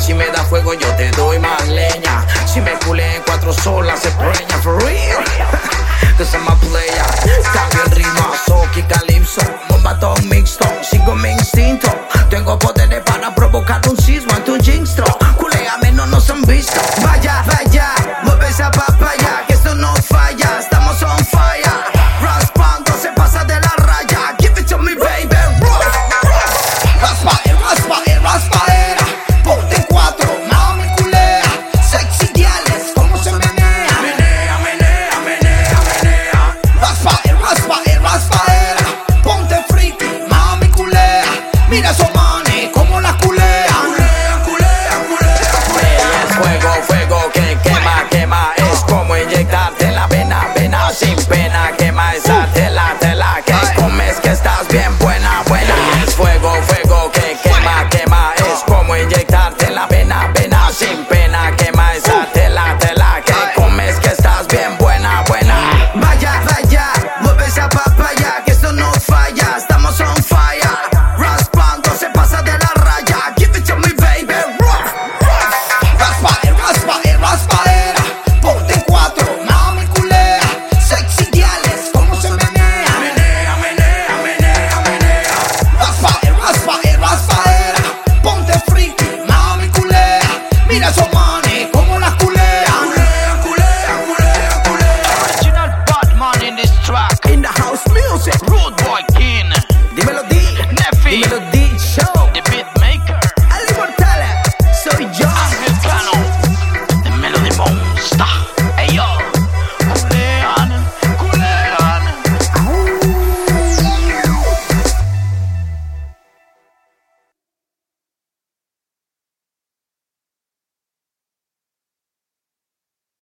Si me da fuego, yo te doy más leña. Si me culé en cuatro solas, se preña for real. Cause I'm a player. Cambio el ritmo a soca y calipso. Bomba todo mixto, sigo mi instinto. Mira esos manes, como las culean. Culean, culean, culean, culean. Es fuego, fuego que quema, quema. Es como inyectarte la vena, vena sin pena.